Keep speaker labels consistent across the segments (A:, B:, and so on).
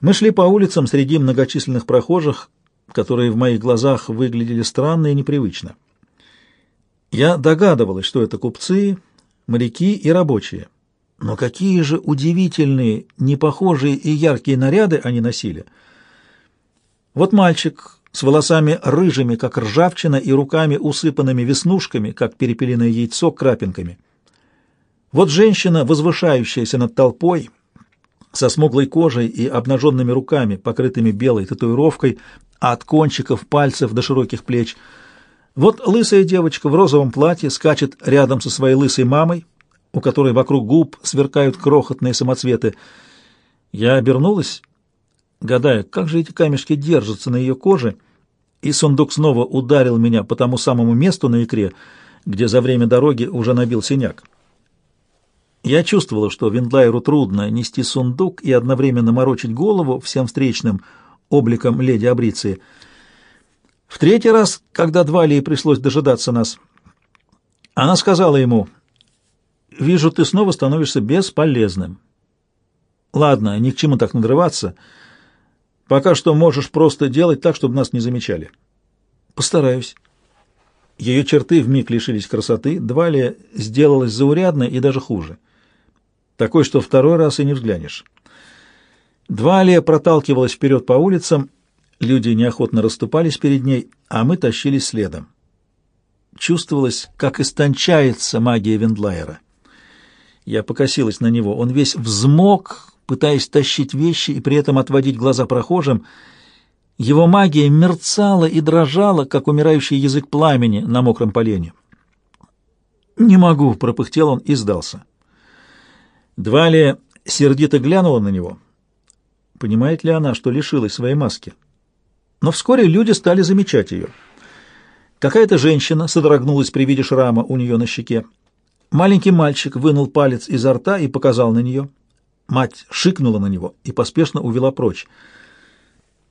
A: Мы шли по улицам среди многочисленных прохожих, которые в моих глазах выглядели странно и непривычно. Я догадывалась, что это купцы, моряки и рабочие. Но какие же удивительные, непохожие и яркие наряды они носили. Вот мальчик с волосами рыжими, как ржавчина, и руками, усыпанными веснушками, как перепелиное яйцо, крапинками. Вот женщина, возвышающаяся над толпой, со смуглой кожей и обнаженными руками, покрытыми белой татуировкой, от кончиков пальцев до широких плеч. Вот лысая девочка в розовом платье скачет рядом со своей лысой мамой, у которой вокруг губ сверкают крохотные самоцветы. Я обернулась, гадая, как же эти камешки держатся на ее коже, и сундук снова ударил меня по тому самому месту на икре, где за время дороги уже набил синяк. Я чувствовала, что Виндлайеру трудно нести сундук и одновременно морочить голову всем встречным обликом леди Абриции. В третий раз, когда Двалии пришлось дожидаться нас, она сказала ему, «Вижу, ты снова становишься бесполезным. Ладно, ни к чему так надрываться. Пока что можешь просто делать так, чтобы нас не замечали». «Постараюсь». Ее черты вмиг лишились красоты, Двалия сделалась заурядной и даже хуже такой, что второй раз и не взглянешь. Два аллея проталкивалась вперед по улицам, люди неохотно расступались перед ней, а мы тащились следом. Чувствовалось, как истончается магия Вендлайера. Я покосилась на него. Он весь взмок, пытаясь тащить вещи и при этом отводить глаза прохожим. Его магия мерцала и дрожала, как умирающий язык пламени на мокром полене. «Не могу», — пропыхтел он и сдался. Двалия сердито глянула на него. Понимает ли она, что лишилась своей маски? Но вскоре люди стали замечать ее. Какая-то женщина содрогнулась при виде шрама у нее на щеке. Маленький мальчик вынул палец изо рта и показал на нее. Мать шикнула на него и поспешно увела прочь.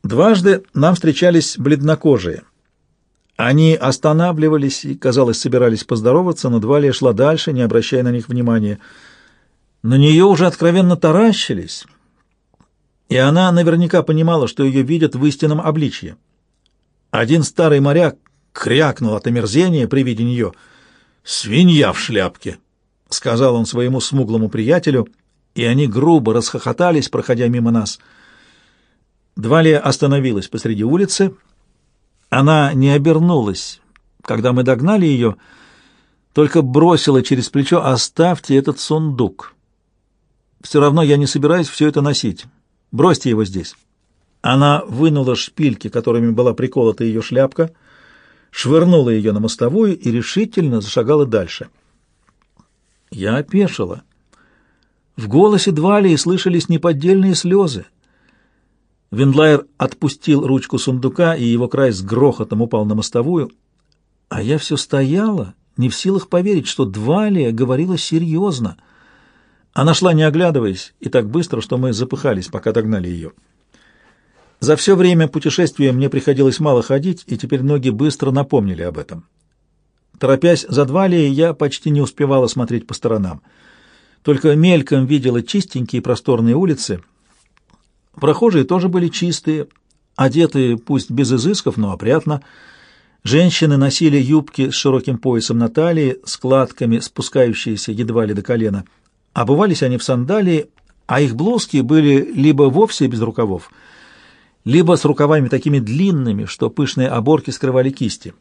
A: Дважды нам встречались бледнокожие. Они останавливались и, казалось, собирались поздороваться, но Двалия шла дальше, не обращая на них внимания. На нее уже откровенно таращились, и она наверняка понимала, что ее видят в истинном обличье. Один старый моряк крякнул от омерзения при виде нее. «Свинья в шляпке!» — сказал он своему смуглому приятелю, и они грубо расхохотались, проходя мимо нас. Двалия остановилась посреди улицы. Она не обернулась. Когда мы догнали ее, только бросила через плечо «Оставьте этот сундук». Все равно я не собираюсь все это носить. Бросьте его здесь». Она вынула шпильки, которыми была приколота ее шляпка, швырнула ее на мостовую и решительно зашагала дальше. Я опешила. В голосе Двалии слышались неподдельные слезы. Виндлайер отпустил ручку сундука, и его край с грохотом упал на мостовую. А я все стояла, не в силах поверить, что Двалия говорила серьезно — она шла, не оглядываясь, и так быстро, что мы запыхались, пока догнали ее. За все время путешествия мне приходилось мало ходить, и теперь ноги быстро напомнили об этом. Торопясь за Двалией, я почти не успевала смотреть по сторонам. Только мельком видела чистенькие просторные улицы. Прохожие тоже были чистые, одетые, пусть без изысков, но опрятно. Женщины носили юбки с широким поясом на талии, складками, спускающиеся едва ли до колена — Обувались они в сандалии, а их блузки были либо вовсе без рукавов, либо с рукавами такими длинными, что пышные оборки скрывали кисти.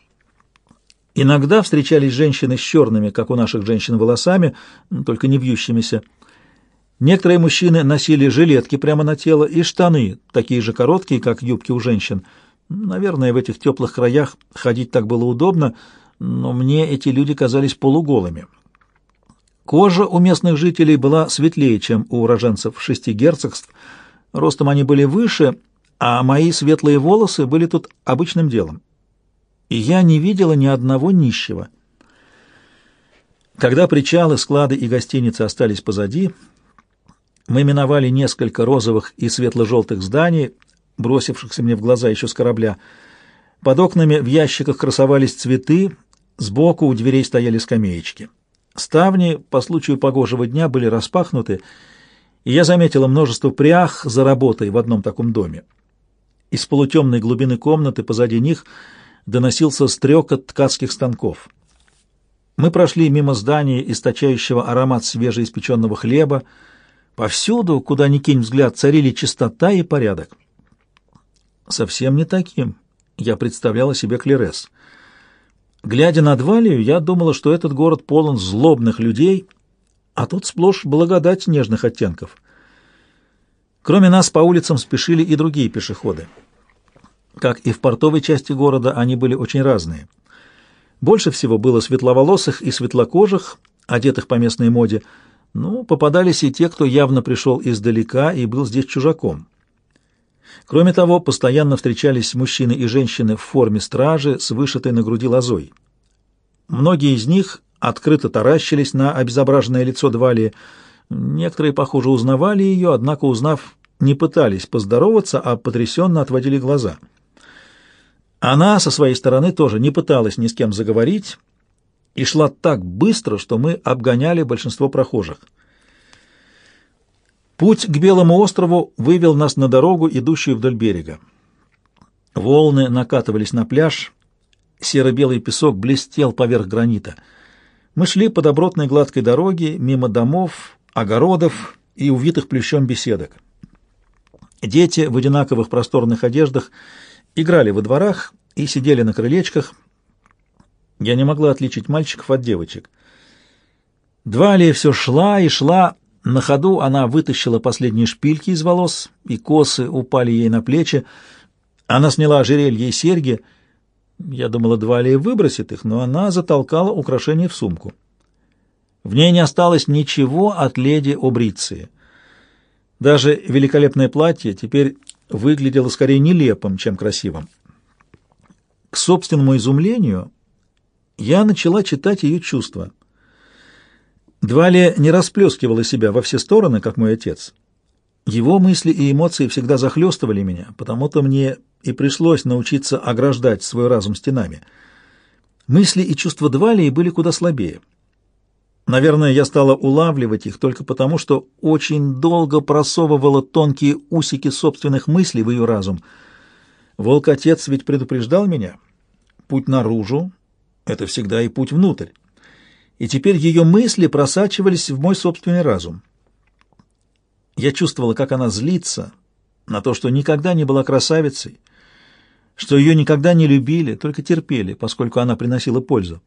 A: Иногда встречались женщины с черными, как у наших женщин, волосами, только не вьющимися. Некоторые мужчины носили жилетки прямо на тело и штаны, такие же короткие, как юбки у женщин. Наверное, в этих теплых краях ходить так было удобно, но мне эти люди казались полуголыми. Кожа у местных жителей была светлее, чем у уроженцев шести герцогств. Ростом они были выше, а мои светлые волосы были тут обычным делом. И я не видела ни одного нищего. Когда причалы, склады и гостиницы остались позади, мы миновали несколько розовых и светло-желтых зданий, бросившихся мне в глаза еще с корабля. Под окнами в ящиках красовались цветы, сбоку у дверей стояли скамеечки. Ставни по случаю погожего дня были распахнуты, и я заметила множество прях за работой в одном таком доме. Из полутемной глубины комнаты позади них доносился стрекот ткацких станков. Мы прошли мимо здания, источающего аромат свежеиспеченного хлеба. Повсюду, куда ни кинь взгляд, царили чистота и порядок. Совсем не таким я представляла себе Клерес. Глядя на Двалию, я думала, что этот город полон злобных людей, а тут сплошь благодать нежных оттенков. Кроме нас по улицам спешили и другие пешеходы. Как и в портовой части города, они были очень разные. Больше всего было светловолосых и светлокожих, одетых по местной моде, но попадались и те, кто явно пришел издалека и был здесь чужаком. Кроме того, постоянно встречались мужчины и женщины в форме стражи с вышитой на груди лозой. Многие из них открыто таращились на обезображенное лицо Двалии. Некоторые, похоже, узнавали ее, однако, узнав, не пытались поздороваться, а потрясенно отводили глаза. Она, со своей стороны, тоже не пыталась ни с кем заговорить и шла так быстро, что мы обгоняли большинство прохожих. Путь к Белому острову вывел нас на дорогу, идущую вдоль берега. Волны накатывались на пляж, серо-белый песок блестел поверх гранита. Мы шли по добротной гладкой дороге, мимо домов, огородов и увитых плющом беседок. Дети в одинаковых просторных одеждах играли во дворах и сидели на крылечках. Я не могла отличить мальчиков от девочек. Двалия все шла и шла, на ходу она вытащила последние шпильки из волос, и косы упали ей на плечи. Она сняла ожерелье и серьги. Я думала, Двалия выбросит их, но она затолкала украшения в сумку. В ней не осталось ничего от леди Обриции. Даже великолепное платье теперь выглядело скорее нелепым, чем красивым. К собственному изумлению я начала читать ее чувства — Двалия не расплескивала себя во все стороны, как мой отец. Его мысли и эмоции всегда захлестывали меня, потому-то мне и пришлось научиться ограждать свой разум стенами. Мысли и чувства Двалии были куда слабее. Наверное, я стала улавливать их только потому, что очень долго просовывала тонкие усики собственных мыслей в ее разум. Волк-отец ведь предупреждал меня. Путь наружу — это всегда и путь внутрь и теперь ее мысли просачивались в мой собственный разум. Я чувствовала, как она злится на то, что никогда не была красавицей, что ее никогда не любили, только терпели, поскольку она приносила пользу.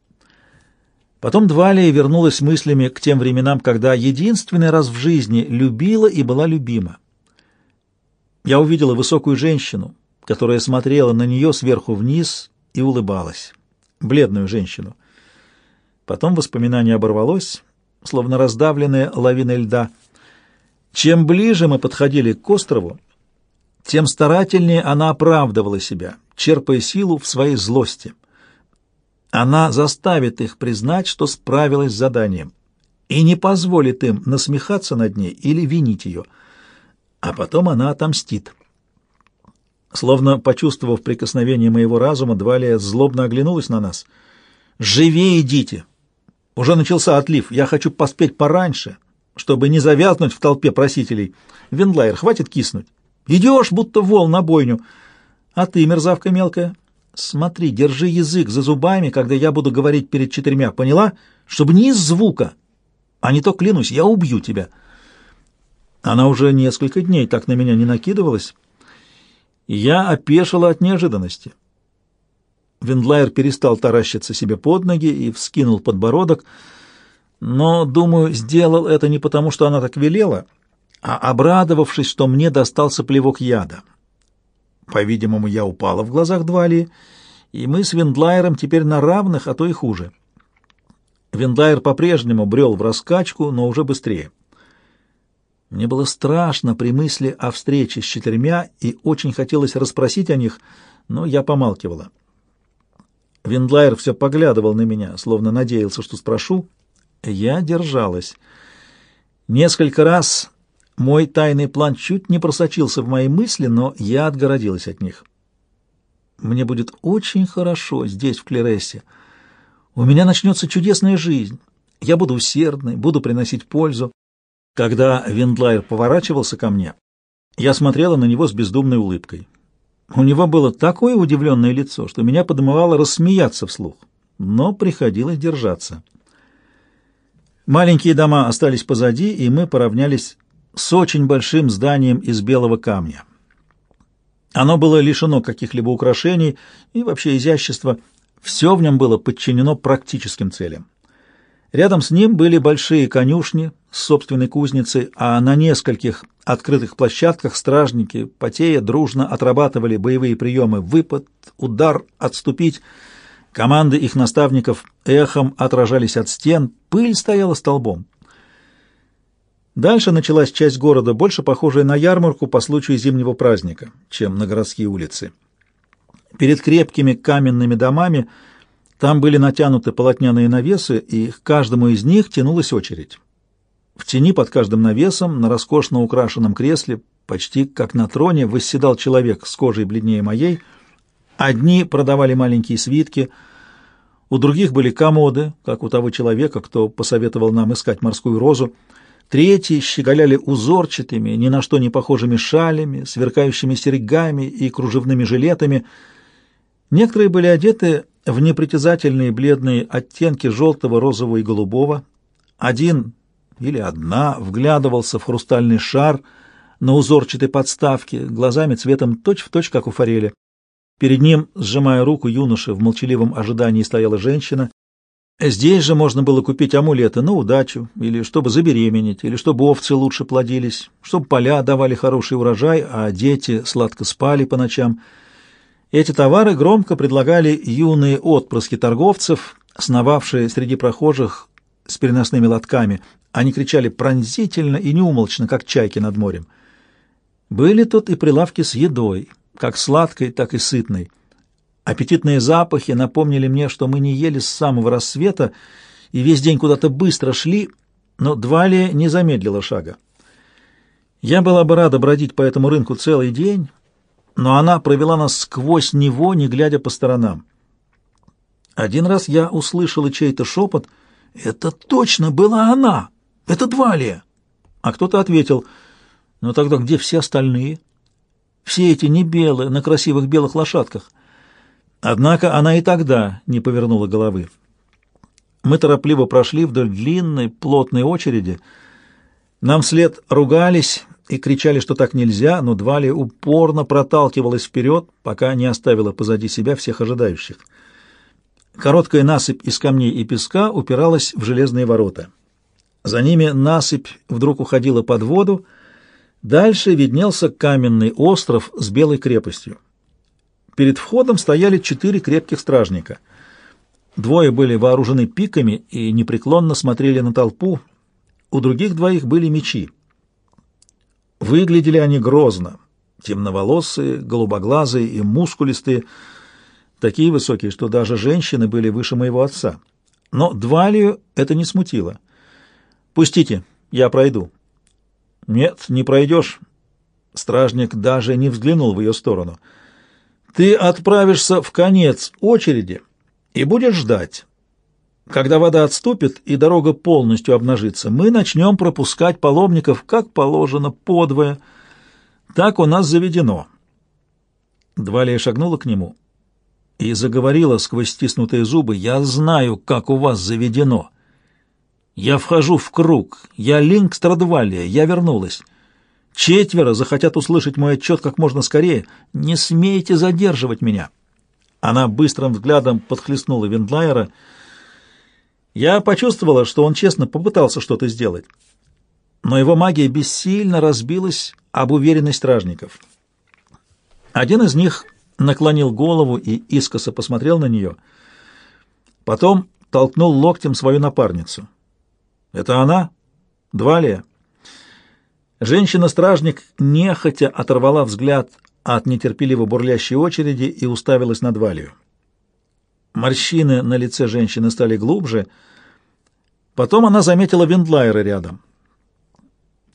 A: Потом Двалия вернулась мыслями к тем временам, когда единственный раз в жизни любила и была любима. Я увидела высокую женщину, которая смотрела на нее сверху вниз и улыбалась. Бледную женщину — Потом воспоминание оборвалось, словно раздавленная лавиной льда. Чем ближе мы подходили к острову, тем старательнее она оправдывала себя, черпая силу в своей злости. Она заставит их признать, что справилась с заданием, и не позволит им насмехаться над ней или винить ее. А потом она отомстит. Словно почувствовав прикосновение моего разума, Двалия злобно оглянулась на нас. «Живее идите!» Уже начался отлив. Я хочу поспеть пораньше, чтобы не завязнуть в толпе просителей. Венлайер, хватит киснуть. Идешь, будто вол на бойню. А ты, мерзавка мелкая, смотри, держи язык за зубами, когда я буду говорить перед четырьмя, поняла? Чтобы ни звука. А не то, клянусь, я убью тебя. Она уже несколько дней так на меня не накидывалась. Я опешила от неожиданности. Вендлайер перестал таращиться себе под ноги и вскинул подбородок, но, думаю, сделал это не потому, что она так велела, а обрадовавшись, что мне достался плевок яда. По-видимому, я упала в глазах Двалии, и мы с Вендлайером теперь на равных, а то и хуже. Вендлайер по-прежнему брел в раскачку, но уже быстрее. Мне было страшно при мысли о встрече с четырьмя, и очень хотелось расспросить о них, но я помалкивала. Виндлайер все поглядывал на меня, словно надеялся, что спрошу. Я держалась. Несколько раз мой тайный план чуть не просочился в мои мысли, но я отгородилась от них. Мне будет очень хорошо здесь, в Клерессе. У меня начнется чудесная жизнь. Я буду усердной, буду приносить пользу. Когда Виндлайер поворачивался ко мне, я смотрела на него с бездумной улыбкой. У него было такое удивленное лицо, что меня подмывало рассмеяться вслух, но приходилось держаться. Маленькие дома остались позади, и мы поравнялись с очень большим зданием из белого камня. Оно было лишено каких-либо украшений и вообще изящества, все в нем было подчинено практическим целям. Рядом с ним были большие конюшни с собственной кузницей, а на нескольких открытых площадках стражники, потея, дружно отрабатывали боевые приемы «выпад», «удар», «отступить». Команды их наставников эхом отражались от стен, пыль стояла столбом. Дальше началась часть города, больше похожая на ярмарку по случаю зимнего праздника, чем на городские улицы. Перед крепкими каменными домами – там были натянуты полотняные навесы, и к каждому из них тянулась очередь. В тени под каждым навесом, на роскошно украшенном кресле, почти как на троне, восседал человек с кожей бледнее моей. Одни продавали маленькие свитки, у других были комоды, как у того человека, кто посоветовал нам искать морскую розу. Третьи щеголяли узорчатыми, ни на что не похожими шалями, сверкающими серьгами и кружевными жилетами. Некоторые были одеты в непритязательные бледные оттенки желтого, розового и голубого. Один или одна вглядывался в хрустальный шар на узорчатой подставке, глазами цветом точь-в-точь, точь, как у форели. Перед ним, сжимая руку юноши, в молчаливом ожидании стояла женщина. Здесь же можно было купить амулеты на удачу, или чтобы забеременеть, или чтобы овцы лучше плодились, чтобы поля давали хороший урожай, а дети сладко спали по ночам — эти товары громко предлагали юные отпрыски торговцев, сновавшие среди прохожих с переносными лотками. Они кричали пронзительно и неумолчно, как чайки над морем. Были тут и прилавки с едой, как сладкой, так и сытной. Аппетитные запахи напомнили мне, что мы не ели с самого рассвета и весь день куда-то быстро шли, но Двалия не замедлила шага. Я была бы рада бродить по этому рынку целый день, но она провела нас сквозь него, не глядя по сторонам. Один раз я услышала чей-то шепот «Это точно была она! Это Двалия!» А кто-то ответил «Ну тогда где все остальные?» Все эти не белые, на красивых белых лошадках. Однако она и тогда не повернула головы. Мы торопливо прошли вдоль длинной, плотной очереди. Нам вслед ругались и кричали, что так нельзя, но Двали упорно проталкивалась вперед, пока не оставила позади себя всех ожидающих. Короткая насыпь из камней и песка упиралась в железные ворота. За ними насыпь вдруг уходила под воду, дальше виднелся каменный остров с белой крепостью. Перед входом стояли четыре крепких стражника. Двое были вооружены пиками и непреклонно смотрели на толпу, у других двоих были мечи. Выглядели они грозно, темноволосые, голубоглазые и мускулистые, такие высокие, что даже женщины были выше моего отца. Но Двалию это не смутило. «Пустите, я пройду». «Нет, не пройдешь». Стражник даже не взглянул в ее сторону. «Ты отправишься в конец очереди и будешь ждать. Когда вода отступит и дорога полностью обнажится, мы начнем пропускать паломников, как положено, подвое. Так у нас заведено. Двалия шагнула к нему и заговорила сквозь стиснутые зубы. «Я знаю, как у вас заведено. Я вхожу в круг. Я Линк Страдвалия. Я вернулась. Четверо захотят услышать мой отчет как можно скорее. Не смейте задерживать меня». Она быстрым взглядом подхлестнула Виндлайера — я почувствовала, что он честно попытался что-то сделать, но его магия бессильно разбилась об уверенность стражников. Один из них наклонил голову и искоса посмотрел на нее, потом толкнул локтем свою напарницу. «Это она? Двалия?» Женщина-стражник нехотя оторвала взгляд от нетерпеливо бурлящей очереди и уставилась на Двалию. Морщины на лице женщины стали глубже — Потом она заметила Виндлайера рядом.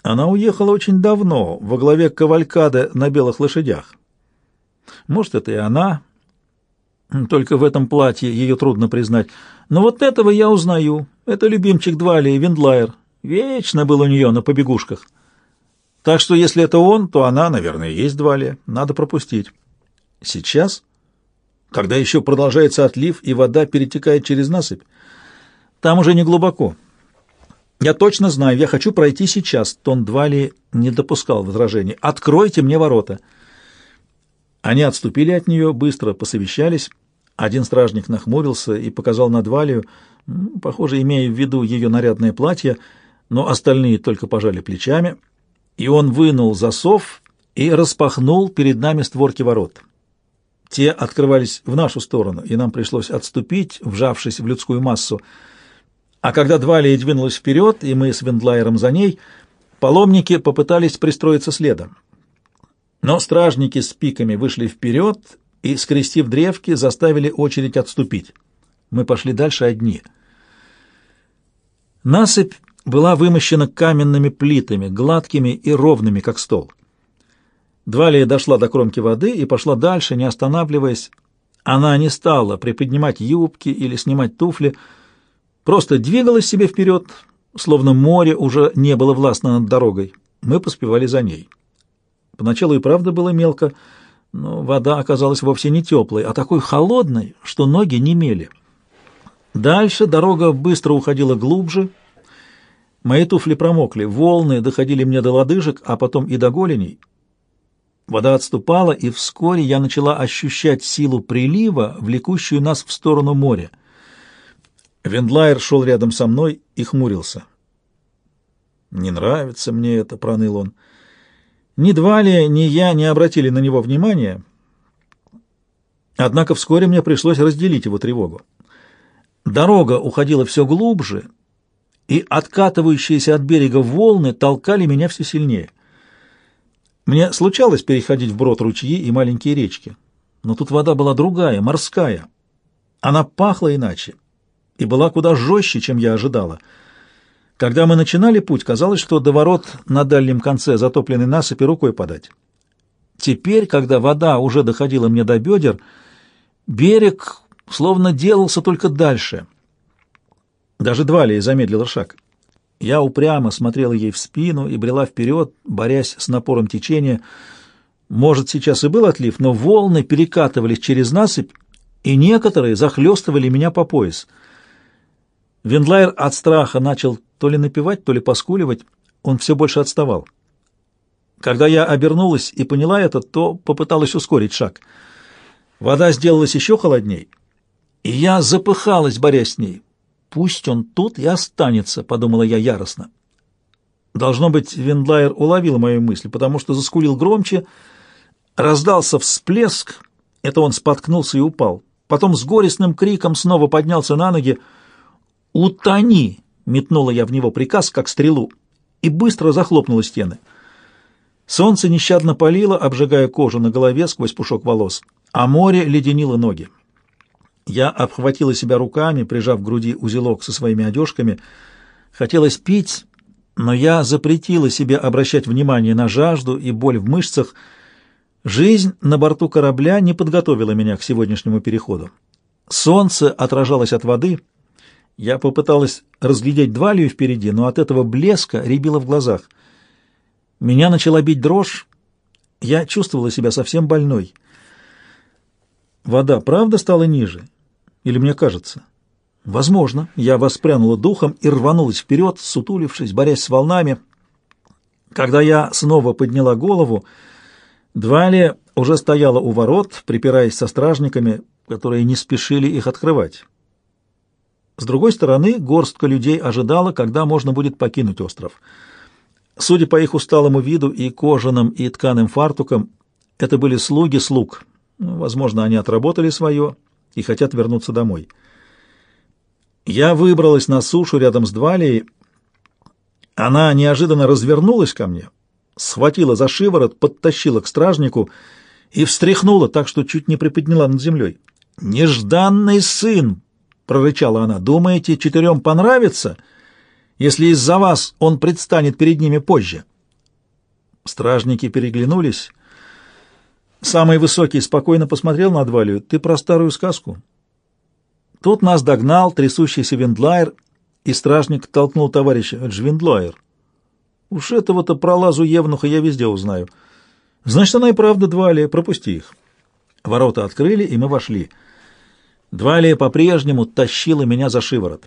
A: Она уехала очень давно, во главе кавалькады на белых лошадях. Может, это и она, только в этом платье ее трудно признать. Но вот этого я узнаю. Это любимчик Двали, Виндлайер. Вечно был у нее на побегушках. Так что если это он, то она, наверное, есть Двалия. Надо пропустить. Сейчас? Когда еще продолжается отлив и вода перетекает через насыпь? Там уже не глубоко. Я точно знаю, я хочу пройти сейчас. Тон Двали не допускал возражений. Откройте мне ворота. Они отступили от нее, быстро посовещались. Один стражник нахмурился и показал на Двалию, похоже, имея в виду ее нарядное платье, но остальные только пожали плечами, и он вынул засов и распахнул перед нами створки ворот. Те открывались в нашу сторону, и нам пришлось отступить, вжавшись в людскую массу. А когда Двалия двинулась вперед, и мы с Вендлайером за ней, паломники попытались пристроиться следом. Но стражники с пиками вышли вперед и, скрестив древки, заставили очередь отступить. Мы пошли дальше одни. Насыпь была вымощена каменными плитами, гладкими и ровными, как стол. Двалия дошла до кромки воды и пошла дальше, не останавливаясь. Она не стала приподнимать юбки или снимать туфли, просто двигалась себе вперед, словно море уже не было властно над дорогой. Мы поспевали за ней. Поначалу и правда было мелко, но вода оказалась вовсе не теплой, а такой холодной, что ноги немели. Дальше дорога быстро уходила глубже. Мои туфли промокли, волны доходили мне до лодыжек, а потом и до голеней. Вода отступала, и вскоре я начала ощущать силу прилива, влекущую нас в сторону моря. Вендлайер шел рядом со мной и хмурился. «Не нравится мне это», — проныл он. Ни Двалия, ни я не обратили на него внимания, однако вскоре мне пришлось разделить его тревогу. Дорога уходила все глубже, и откатывающиеся от берега волны толкали меня все сильнее. Мне случалось переходить вброд ручьи и маленькие речки, но тут вода была другая, морская. Она пахла иначе и была куда жестче, чем я ожидала — когда мы начинали путь, казалось, что до ворот на дальнем конце затопленной насыпи рукой подать. Теперь, когда вода уже доходила мне до бедер, берег словно делался только дальше. Даже Двалия замедлила шаг. Я упрямо смотрела ей в спину и брела вперед, борясь с напором течения. Может, сейчас и был отлив, но волны перекатывались через насыпь, и некоторые захлестывали меня по пояс. Вендлайер от страха начал то ли напевать, то ли поскуливать, он все больше отставал. Когда я обернулась и поняла это, то попыталась ускорить шаг. Вода сделалась еще холодней, и я запыхалась, борясь с ней. «Пусть он тут и останется», — подумала я яростно. Должно быть, Вендлайер уловил мою мысль, потому что заскулил громче, раздался всплеск, это он споткнулся и упал. Потом с горестным криком снова поднялся на ноги. «Утони!» Метнула я в него приказ, как стрелу, и быстро захлопнула стены. Солнце нещадно палило, обжигая кожу на голове сквозь пушок волос, а море леденило ноги. Я обхватила себя руками, прижав к груди узелок со своими одежками. Хотелось пить, но я запретила себе обращать внимание на жажду и боль в мышцах. Жизнь на борту корабля не подготовила меня к сегодняшнему переходу. Солнце отражалось от воды — я попыталась разглядеть Двалию впереди, но от этого блеска рябило в глазах. Меня начала бить дрожь, я чувствовала себя совсем больной. Вода правда стала ниже? Или мне кажется? Возможно. Я воспрянула духом и рванулась вперед, сутулившись, борясь с волнами. Когда я снова подняла голову, Двалия уже стояла у ворот, припираясь со стражниками, которые не спешили их открывать. С другой стороны, горстка людей ожидала, когда можно будет покинуть остров. Судя по их усталому виду и кожаным и тканым фартукам, это были слуги слуг. Возможно, они отработали свое и хотят вернуться домой. Я выбралась на сушу рядом с Двалией. Она неожиданно развернулась ко мне, схватила за шиворот, подтащила к стражнику и встряхнула так, что чуть не приподняла над землей. «Нежданный сын!» — прорычала она. «Думаете, четырем понравится, если из-за вас он предстанет перед ними позже?» Стражники переглянулись. Самый высокий спокойно посмотрел на Двалию. «Ты про старую сказку?» Тут нас догнал трясущийся Вендлайер и стражник толкнул товарища. Джвиндлайер. Уж этого-то пролазу Евнуха я везде узнаю. Значит, она и правда Двалия, пропусти их. Ворота открыли, и мы вошли. Двалия по-прежнему тащила меня за шиворот.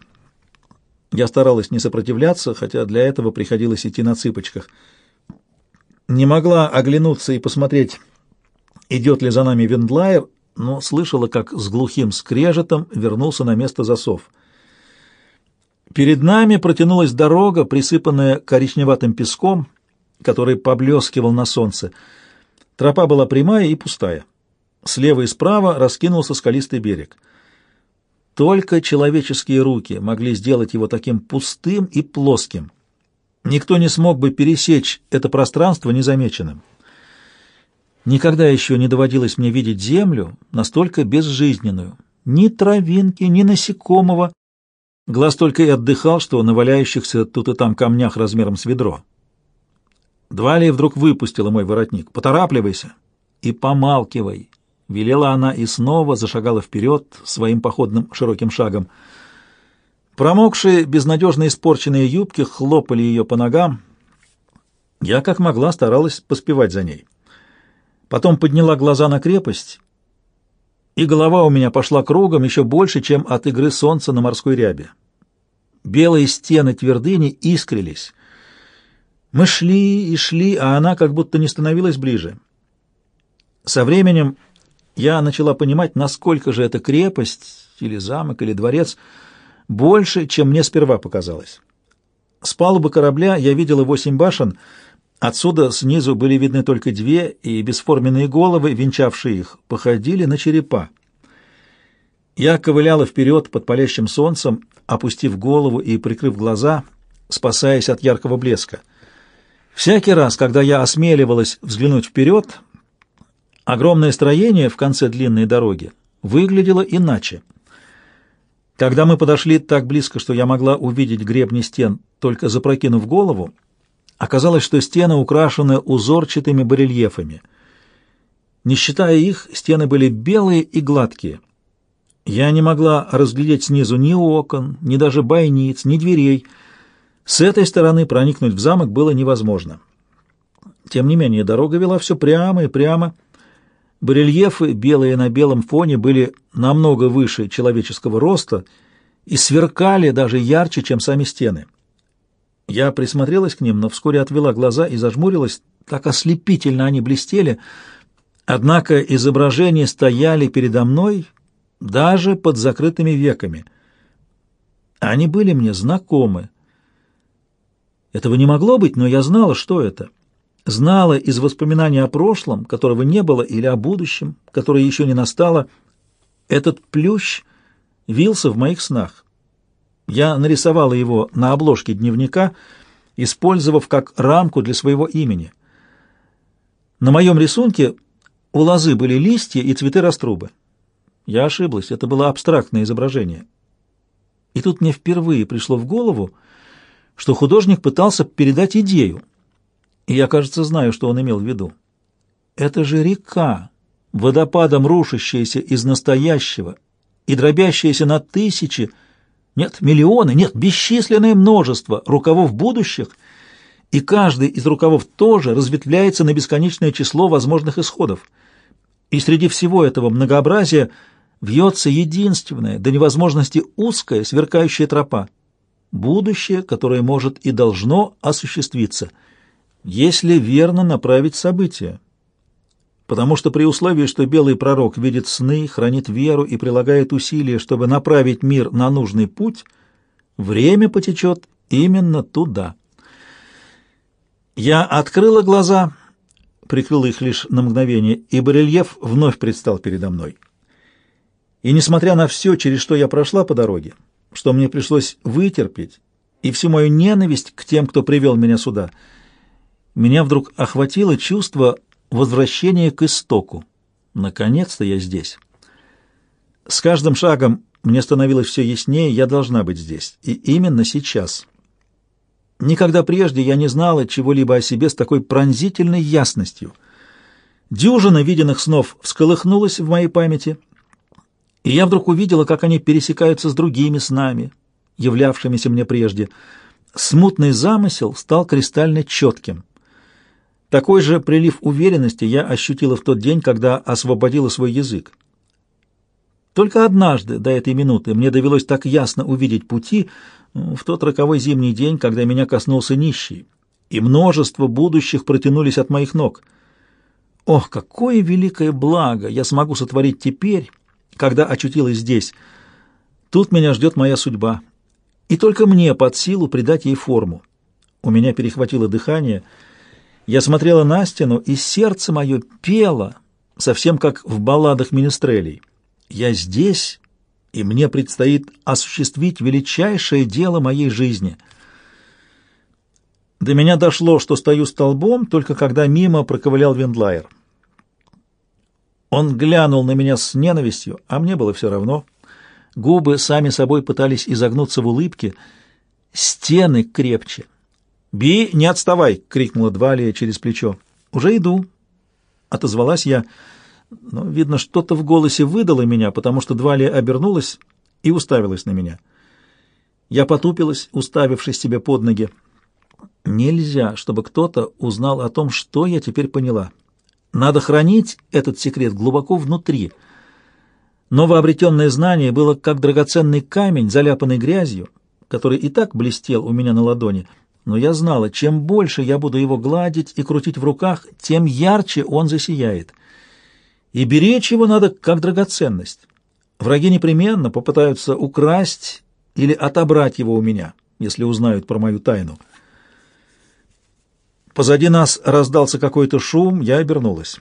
A: Я старалась не сопротивляться, хотя для этого приходилось идти на цыпочках. Не могла оглянуться и посмотреть, идет ли за нами Вендлайер, но слышала, как с глухим скрежетом вернулся на место засов. Перед нами протянулась дорога, присыпанная коричневатым песком, который поблескивал на солнце. Тропа была прямая и пустая. Слева и справа раскинулся скалистый берег. Только человеческие руки могли сделать его таким пустым и плоским. Никто не смог бы пересечь это пространство незамеченным. Никогда еще не доводилось мне видеть землю настолько безжизненную. Ни травинки, ни насекомого. Глаз только и отдыхал, что на валяющихся тут и там камнях размером с ведро. Двалия вдруг выпустила мой воротник. «Поторапливайся и помалкивай!» Велела она и снова зашагала вперед своим походным широким шагом. Промокшие, безнадежно испорченные юбки хлопали ее по ногам. Я, как могла, старалась поспевать за ней. Потом подняла глаза на крепость, и голова у меня пошла кругом еще больше, чем от игры солнца на морской рябе. Белые стены твердыни искрились. Мы шли и шли, а она как будто не становилась ближе. Со временем я начала понимать, насколько же эта крепость, или замок, или дворец, больше, чем мне сперва показалось. С палубы корабля я видела восемь башен — Отсюда снизу были видны только две, и бесформенные головы, венчавшие их, походили на черепа. Я ковыляла вперед под палящим солнцем, опустив голову и прикрыв глаза, спасаясь от яркого блеска. Всякий раз, когда я осмеливалась взглянуть вперед, огромное строение в конце длинной дороги выглядело иначе. Когда мы подошли так близко, что я могла увидеть гребни стен, только запрокинув голову, Оказалось, что стены украшены узорчатыми барельефами. Не считая их, стены были белые и гладкие. Я не могла разглядеть снизу ни окон, ни даже бойниц, ни дверей. С этой стороны проникнуть в замок было невозможно. Тем не менее, дорога вела все прямо и прямо. Барельефы, белые на белом фоне, были намного выше человеческого роста и сверкали даже ярче, чем сами стены. Я присмотрелась к ним, но вскоре отвела глаза и зажмурилась. Так ослепительно они блестели. Однако изображения стояли передо мной даже под закрытыми веками. Они были мне знакомы. Этого не могло быть, но я знала, что это. Знала из воспоминаний о прошлом, которого не было, или о будущем, которое еще не настало. Этот плющ вился в моих снах. Я нарисовала его на обложке дневника, использовав как рамку для своего имени. На моем рисунке у лозы были листья и цветы раструбы. Я ошиблась, это было абстрактное изображение. И тут мне впервые пришло в голову, что художник пытался передать идею. И я, кажется, знаю, что он имел в виду. Это же река, водопадом рушащаяся из настоящего и дробящаяся на тысячи, нет, миллионы, нет, бесчисленное множество рукавов будущих, и каждый из рукавов тоже разветвляется на бесконечное число возможных исходов. И среди всего этого многообразия вьется единственная, до невозможности узкая, сверкающая тропа. Будущее, которое может и должно осуществиться, если верно направить события потому что при условии, что белый пророк видит сны, хранит веру и прилагает усилия, чтобы направить мир на нужный путь, время потечет именно туда. Я открыла глаза, прикрыла их лишь на мгновение, и барельеф вновь предстал передо мной. И несмотря на все, через что я прошла по дороге, что мне пришлось вытерпеть, и всю мою ненависть к тем, кто привел меня сюда, меня вдруг охватило чувство возвращение к истоку. Наконец-то я здесь. С каждым шагом мне становилось все яснее, я должна быть здесь. И именно сейчас. Никогда прежде я не знала чего-либо о себе с такой пронзительной ясностью. Дюжина виденных снов всколыхнулась в моей памяти, и я вдруг увидела, как они пересекаются с другими снами, являвшимися мне прежде. Смутный замысел стал кристально четким. Такой же прилив уверенности я ощутила в тот день, когда освободила свой язык. Только однажды до этой минуты мне довелось так ясно увидеть пути в тот роковой зимний день, когда меня коснулся нищий, и множество будущих протянулись от моих ног. Ох, какое великое благо я смогу сотворить теперь, когда очутилась здесь. Тут меня ждет моя судьба, и только мне под силу придать ей форму. У меня перехватило дыхание — я смотрела на стену, и сердце мое пело, совсем как в балладах министрелей. Я здесь, и мне предстоит осуществить величайшее дело моей жизни. До меня дошло, что стою столбом, только когда мимо проковылял Вендлайер. Он глянул на меня с ненавистью, а мне было все равно. Губы сами собой пытались изогнуться в улыбке, стены крепче — «Би, не отставай!» — крикнула Двалия через плечо. «Уже иду!» — отозвалась я. Но, видно, что-то в голосе выдало меня, потому что Двалия обернулась и уставилась на меня. Я потупилась, уставившись себе под ноги. Нельзя, чтобы кто-то узнал о том, что я теперь поняла. Надо хранить этот секрет глубоко внутри. Новообретенное знание было как драгоценный камень, заляпанный грязью, который и так блестел у меня на ладони — но я знала, чем больше я буду его гладить и крутить в руках, тем ярче он засияет. И беречь его надо как драгоценность. Враги непременно попытаются украсть или отобрать его у меня, если узнают про мою тайну. Позади нас раздался какой-то шум, я обернулась.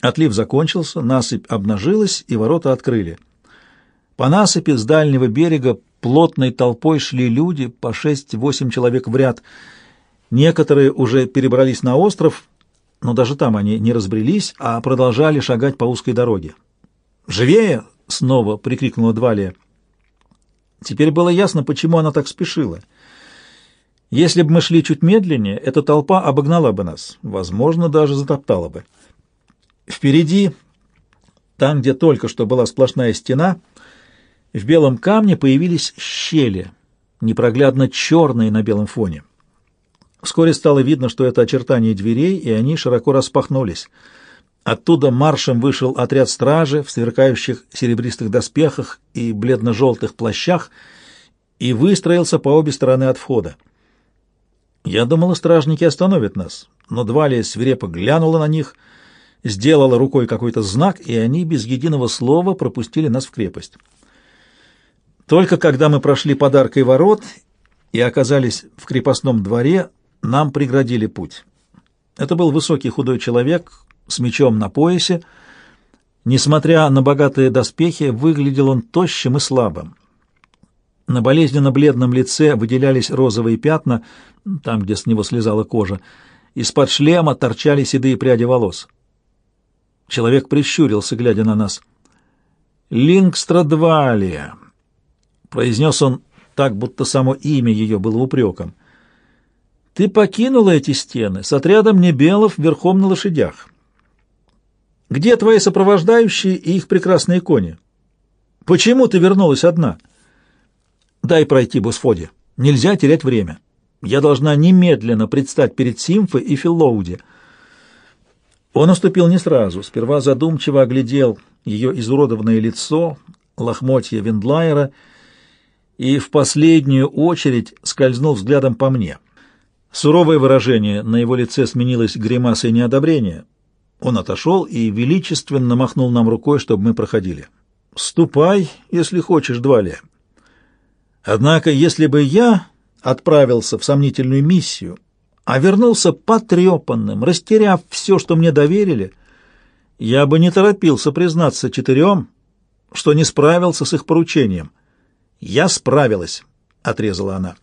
A: Отлив закончился, насыпь обнажилась, и ворота открыли. По насыпи с дальнего берега Плотной толпой шли люди, по шесть-восемь человек в ряд. Некоторые уже перебрались на остров, но даже там они не разбрелись, а продолжали шагать по узкой дороге. «Живее!» — снова прикрикнула Двалия. Теперь было ясно, почему она так спешила. Если бы мы шли чуть медленнее, эта толпа обогнала бы нас, возможно, даже затоптала бы. Впереди, там, где только что была сплошная стена — в белом камне появились щели, непроглядно черные на белом фоне. Вскоре стало видно, что это очертания дверей, и они широко распахнулись. Оттуда маршем вышел отряд стражи в сверкающих серебристых доспехах и бледно-желтых плащах и выстроился по обе стороны от входа. Я думала, стражники остановят нас, но Двалия свирепо глянула на них, сделала рукой какой-то знак, и они без единого слова пропустили нас в крепость. Только когда мы прошли подаркой ворот и оказались в крепостном дворе, нам преградили путь. Это был высокий худой человек с мечом на поясе. Несмотря на богатые доспехи, выглядел он тощим и слабым. На болезненно-бледном лице выделялись розовые пятна, там, где с него слезала кожа. Из-под шлема торчали седые пряди волос. Человек прищурился, глядя на нас. «Лингстрадвалия», произнес он так, будто само имя ее было упреком. «Ты покинула эти стены с отрядом небелов верхом на лошадях. Где твои сопровождающие и их прекрасные кони? Почему ты вернулась одна? Дай пройти, Босфоде. Нельзя терять время. Я должна немедленно предстать перед Симфой и Филлоуди». Он уступил не сразу, сперва задумчиво оглядел ее изуродованное лицо, лохмотья Вендлайера и в последнюю очередь скользнул взглядом по мне. Суровое выражение на его лице сменилось гримасой неодобрения. Он отошел и величественно махнул нам рукой, чтобы мы проходили. «Ступай, если хочешь, Двалия». Однако, если бы я отправился в сомнительную миссию, а вернулся потрепанным, растеряв все, что мне доверили, я бы не торопился признаться четырем, что не справился с их поручением — «Я справилась», — отрезала она.